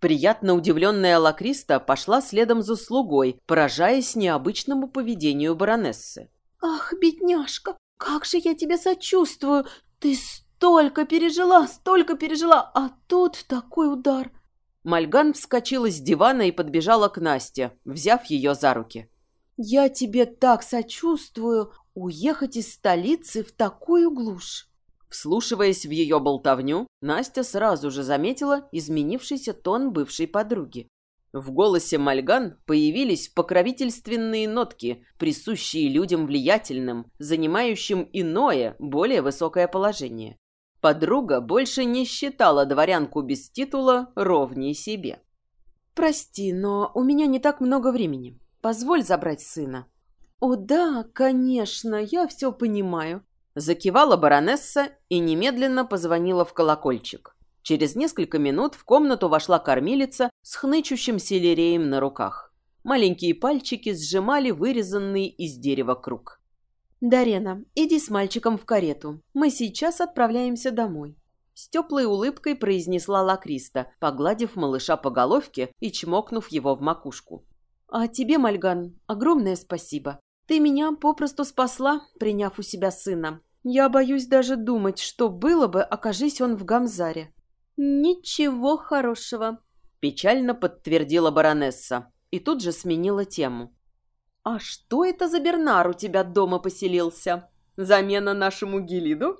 Приятно удивленная Лакриста пошла следом за слугой, поражаясь необычному поведению баронессы. «Ах, бедняжка, как же я тебе сочувствую! Ты столько пережила, столько пережила, а тут такой удар!» Мальган вскочила с дивана и подбежала к Насте, взяв ее за руки. «Я тебе так сочувствую! Уехать из столицы в такую глушь!» Вслушиваясь в ее болтовню, Настя сразу же заметила изменившийся тон бывшей подруги. В голосе Мальган появились покровительственные нотки, присущие людям влиятельным, занимающим иное, более высокое положение. Подруга больше не считала дворянку без титула ровней себе. «Прости, но у меня не так много времени. Позволь забрать сына». «О да, конечно, я все понимаю. Закивала баронесса и немедленно позвонила в колокольчик. Через несколько минут в комнату вошла кормилица с хнычущим селереем на руках. Маленькие пальчики сжимали вырезанный из дерева круг. «Дарена, иди с мальчиком в карету. Мы сейчас отправляемся домой». С теплой улыбкой произнесла Лакриста, погладив малыша по головке и чмокнув его в макушку. «А тебе, Мальган, огромное спасибо. Ты меня попросту спасла, приняв у себя сына. Я боюсь даже думать, что было бы, окажись он в Гамзаре. Ничего хорошего, печально подтвердила баронесса и тут же сменила тему. А что это за Бернар у тебя дома поселился? Замена нашему Гелиду?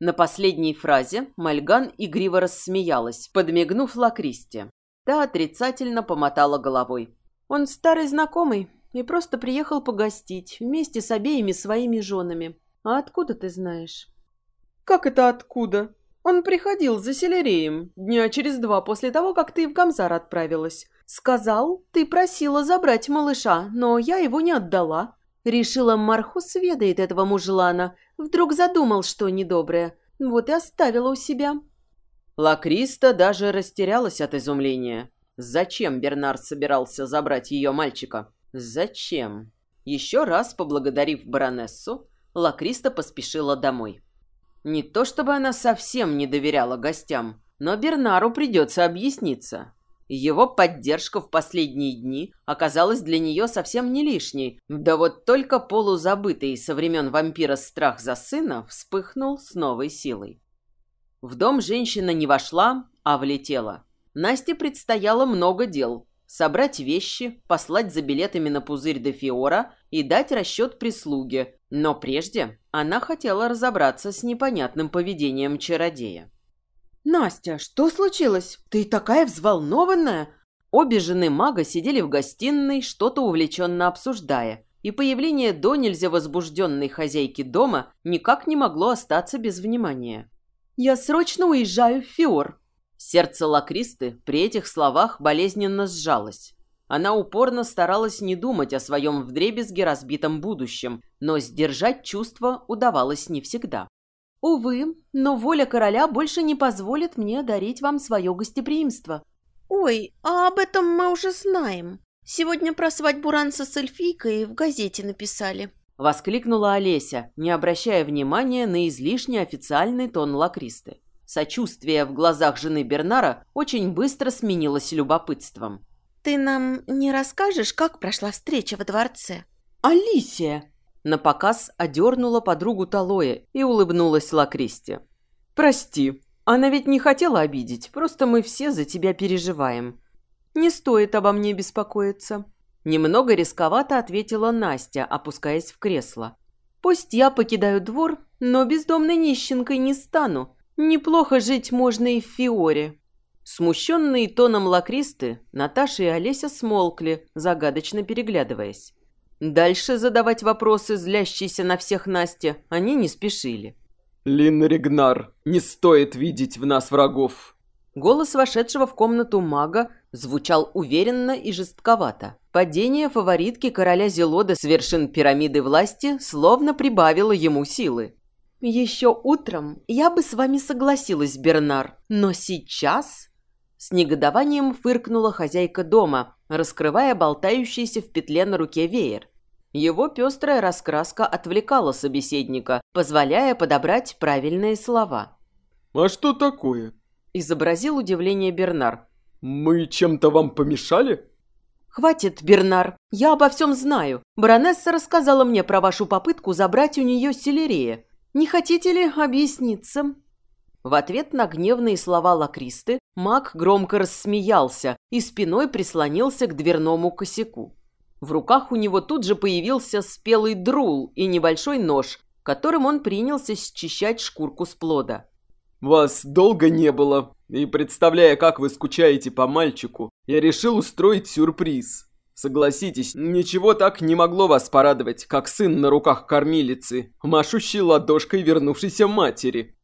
На последней фразе Мальган игриво рассмеялась, подмигнув Лакристе. Та отрицательно помотала головой. «Он старый знакомый, и просто приехал погостить вместе с обеими своими женами. А откуда ты знаешь?» «Как это откуда? Он приходил за селереем дня через два после того, как ты в Гамзар отправилась. Сказал, ты просила забрать малыша, но я его не отдала. Решила, Мархус ведает этого мужлана. Вдруг задумал что недоброе. Вот и оставила у себя». Лакриста даже растерялась от изумления. Зачем Бернард собирался забрать ее мальчика? Зачем? Еще раз поблагодарив баронессу, Лакриста поспешила домой. Не то чтобы она совсем не доверяла гостям, но Бернару придется объясниться. Его поддержка в последние дни оказалась для нее совсем не лишней, да вот только полузабытый со времен вампира страх за сына вспыхнул с новой силой. В дом женщина не вошла, а влетела. Насте предстояло много дел, собрать вещи, послать за билетами на пузырь до Фиора и дать расчет прислуге, но прежде она хотела разобраться с непонятным поведением чародея. «Настя, что случилось? Ты такая взволнованная!» Обе жены мага сидели в гостиной, что-то увлеченно обсуждая, и появление до нельзя возбужденной хозяйки дома никак не могло остаться без внимания. «Я срочно уезжаю в Фиор», Сердце Лакристы при этих словах болезненно сжалось. Она упорно старалась не думать о своем вдребезги разбитом будущем, но сдержать чувства удавалось не всегда. «Увы, но воля короля больше не позволит мне дарить вам свое гостеприимство». «Ой, а об этом мы уже знаем. Сегодня про свадьбу Ранса с эльфийкой в газете написали». Воскликнула Олеся, не обращая внимания на излишне официальный тон Лакристы. Сочувствие в глазах жены Бернара очень быстро сменилось любопытством. «Ты нам не расскажешь, как прошла встреча во дворце?» «Алисия!» На показ одернула подругу Талоя и улыбнулась Лакристе. «Прости, она ведь не хотела обидеть, просто мы все за тебя переживаем. Не стоит обо мне беспокоиться». Немного рисковато ответила Настя, опускаясь в кресло. «Пусть я покидаю двор, но бездомной нищенкой не стану. Неплохо жить можно и в Фиоре. Смущенные тоном лакристы, Наташа и Олеся смолкли, загадочно переглядываясь. Дальше задавать вопросы, злящиеся на всех Насте, они не спешили. «Лин Ригнар, не стоит видеть в нас врагов!» Голос вошедшего в комнату мага звучал уверенно и жестковато. Падение фаворитки короля Зелода с вершин пирамиды власти словно прибавило ему силы. «Еще утром я бы с вами согласилась, Бернар, но сейчас...» С негодованием фыркнула хозяйка дома, раскрывая болтающийся в петле на руке веер. Его пестрая раскраска отвлекала собеседника, позволяя подобрать правильные слова. «А что такое?» – изобразил удивление Бернар. Мы чем-то вам помешали? «Хватит, Бернар, я обо всем знаю. Баронесса рассказала мне про вашу попытку забрать у нее селерея. Не хотите ли объясниться?» В ответ на гневные слова Лакристы маг громко рассмеялся и спиной прислонился к дверному косяку. В руках у него тут же появился спелый друл и небольшой нож, которым он принялся счищать шкурку с плода. Вас долго не было, и представляя, как вы скучаете по мальчику, я решил устроить сюрприз. Согласитесь, ничего так не могло вас порадовать, как сын на руках кормилицы, машущий ладошкой вернувшейся матери.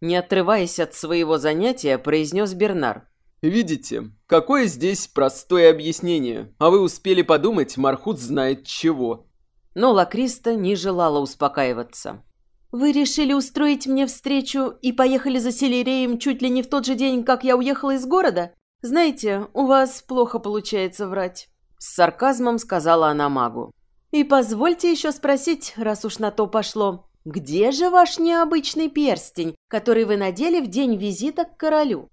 Не отрываясь от своего занятия, произнес Бернар. Видите, какое здесь простое объяснение, а вы успели подумать, Мархут знает чего. Но Лакриста не желала успокаиваться. «Вы решили устроить мне встречу и поехали за Селереем чуть ли не в тот же день, как я уехала из города? Знаете, у вас плохо получается врать», — с сарказмом сказала она магу. «И позвольте еще спросить, раз уж на то пошло, где же ваш необычный перстень, который вы надели в день визита к королю?»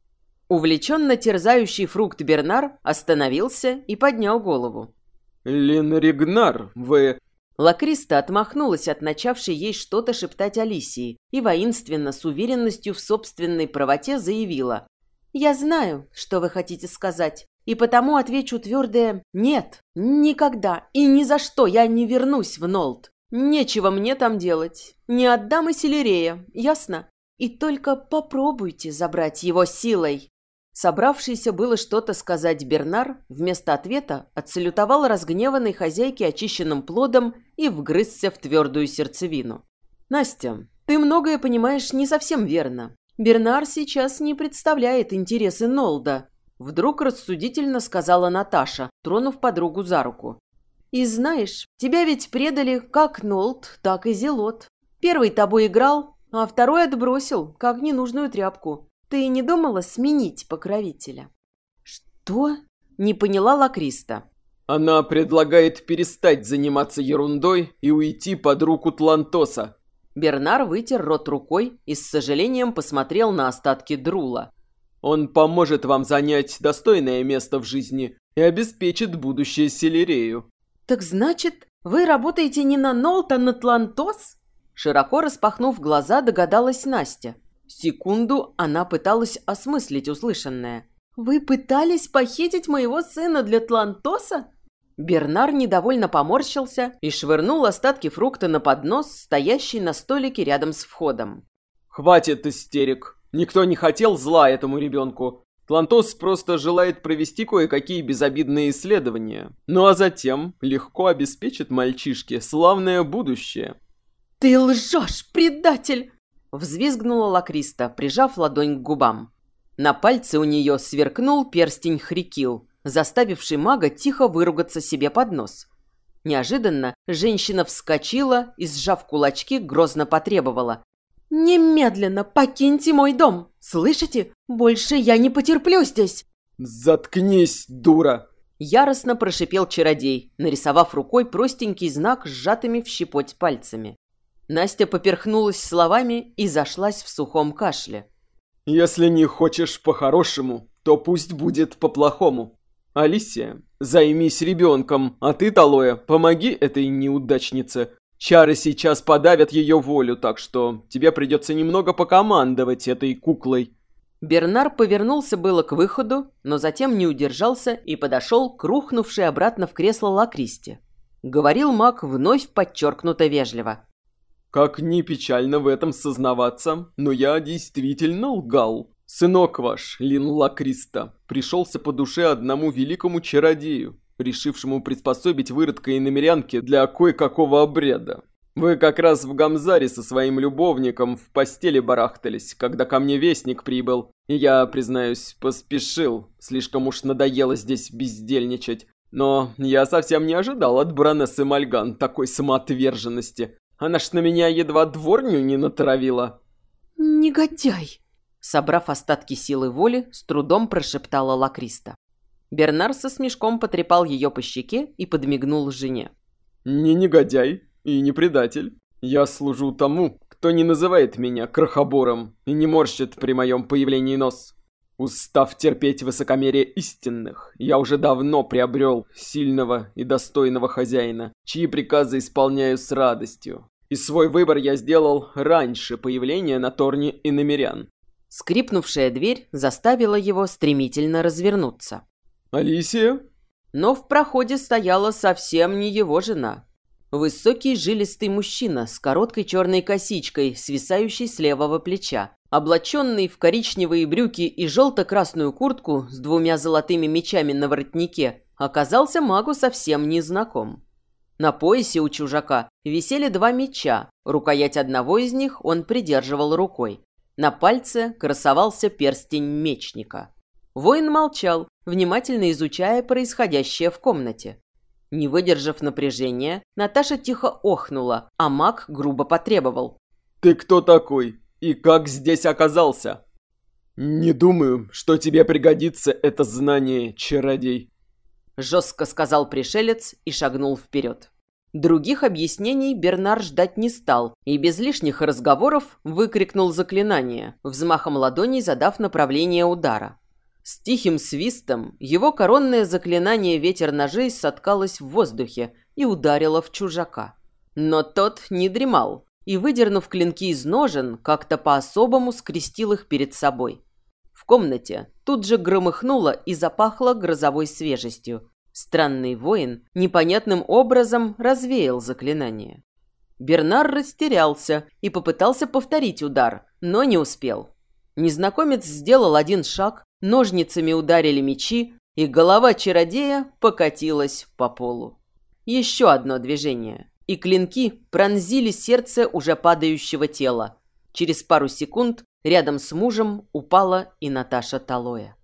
Увлеченно терзающий фрукт Бернар остановился и поднял голову. «Лин Ригнар, вы Лакриста отмахнулась от начавшей ей что-то шептать Алисии и воинственно, с уверенностью в собственной правоте заявила. «Я знаю, что вы хотите сказать, и потому отвечу твердое «нет, никогда и ни за что я не вернусь в Нолд. Нечего мне там делать. Не отдам и Селерея, ясно? И только попробуйте забрать его силой». Собравшийся было что-то сказать Бернар, вместо ответа отсалютовал разгневанной хозяйке очищенным плодом и вгрызся в твердую сердцевину. «Настя, ты многое понимаешь не совсем верно. Бернар сейчас не представляет интересы Нолда», вдруг рассудительно сказала Наташа, тронув подругу за руку. «И знаешь, тебя ведь предали как Нолд, так и Зелот. Первый тобой играл, а второй отбросил, как ненужную тряпку. Ты не думала сменить покровителя?» «Что?» – не поняла Лакриста. «Она предлагает перестать заниматься ерундой и уйти под руку Тлантоса». Бернар вытер рот рукой и с сожалением посмотрел на остатки друла. «Он поможет вам занять достойное место в жизни и обеспечит будущее Селерею». «Так значит, вы работаете не на Нолт, а на Тлантос?» Широко распахнув глаза, догадалась Настя. Секунду она пыталась осмыслить услышанное. «Вы пытались похитить моего сына для Тлантоса?» Бернар недовольно поморщился и швырнул остатки фрукта на поднос, стоящий на столике рядом с входом. «Хватит истерик! Никто не хотел зла этому ребенку. Тлантос просто желает провести кое-какие безобидные исследования. Ну а затем легко обеспечит мальчишке славное будущее». «Ты лжешь, предатель!» Взвизгнула Лакриста, прижав ладонь к губам. На пальце у нее сверкнул перстень Хрикил, заставивший мага тихо выругаться себе под нос. Неожиданно женщина вскочила и, сжав кулачки, грозно потребовала. «Немедленно покиньте мой дом! Слышите? Больше я не потерплю здесь!» «Заткнись, дура!» Яростно прошипел чародей, нарисовав рукой простенький знак с сжатыми в щепоть пальцами. Настя поперхнулась словами и зашлась в сухом кашле. «Если не хочешь по-хорошему, то пусть будет по-плохому. Алисия, займись ребенком, а ты, Талоя, помоги этой неудачнице. Чары сейчас подавят ее волю, так что тебе придется немного покомандовать этой куклой». Бернар повернулся было к выходу, но затем не удержался и подошел к рухнувшей обратно в кресло Лакристи. Говорил маг вновь подчеркнуто вежливо. Как ни печально в этом сознаваться, но я действительно лгал. Сынок ваш, Лин Лакриста, пришелся по душе одному великому чародею, решившему приспособить выродка и намерянки для кое-какого обряда. Вы как раз в Гамзаре со своим любовником в постели барахтались, когда ко мне вестник прибыл, и я, признаюсь, поспешил, слишком уж надоело здесь бездельничать. Но я совсем не ожидал от баронессы Мальган такой самоотверженности. Она ж на меня едва дворню не натравила. «Негодяй!» Собрав остатки силы воли, с трудом прошептала Лакриста. Бернар со смешком потрепал ее по щеке и подмигнул жене. «Не негодяй и не предатель. Я служу тому, кто не называет меня крохобором и не морщит при моем появлении нос. Устав терпеть высокомерие истинных, я уже давно приобрел сильного и достойного хозяина, чьи приказы исполняю с радостью. И свой выбор я сделал раньше появления на Торне и намерян. Скрипнувшая дверь заставила его стремительно развернуться. «Алисия?» Но в проходе стояла совсем не его жена. Высокий жилистый мужчина с короткой черной косичкой, свисающей с левого плеча, облаченный в коричневые брюки и желто-красную куртку с двумя золотыми мечами на воротнике, оказался магу совсем незнаком. На поясе у чужака висели два меча, рукоять одного из них он придерживал рукой. На пальце красовался перстень мечника. Воин молчал, внимательно изучая происходящее в комнате. Не выдержав напряжения, Наташа тихо охнула, а маг грубо потребовал. «Ты кто такой? И как здесь оказался?» «Не думаю, что тебе пригодится это знание, чародей», – жестко сказал пришелец и шагнул вперед. Других объяснений Бернар ждать не стал и без лишних разговоров выкрикнул заклинание, взмахом ладоней задав направление удара. С тихим свистом его коронное заклинание «Ветер ножей» соткалось в воздухе и ударило в чужака. Но тот не дремал и, выдернув клинки из ножен, как-то по-особому скрестил их перед собой. В комнате тут же громыхнуло и запахло грозовой свежестью, Странный воин непонятным образом развеял заклинание. Бернар растерялся и попытался повторить удар, но не успел. Незнакомец сделал один шаг, ножницами ударили мечи, и голова чародея покатилась по полу. Еще одно движение, и клинки пронзили сердце уже падающего тела. Через пару секунд рядом с мужем упала и Наташа Талоя.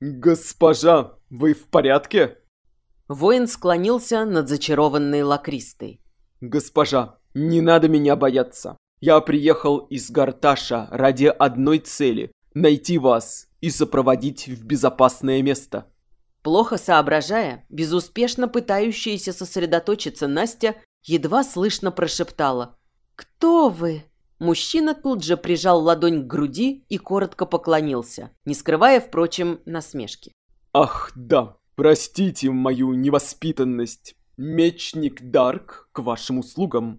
«Госпожа, вы в порядке?» Воин склонился над зачарованной лакристой. «Госпожа, не надо меня бояться. Я приехал из Гарташа ради одной цели – найти вас и сопроводить в безопасное место». Плохо соображая, безуспешно пытающаяся сосредоточиться Настя едва слышно прошептала. «Кто вы?» Мужчина тут же прижал ладонь к груди и коротко поклонился, не скрывая, впрочем, насмешки. «Ах, да, Простите мою невоспитанность. Мечник Дарк к вашим услугам.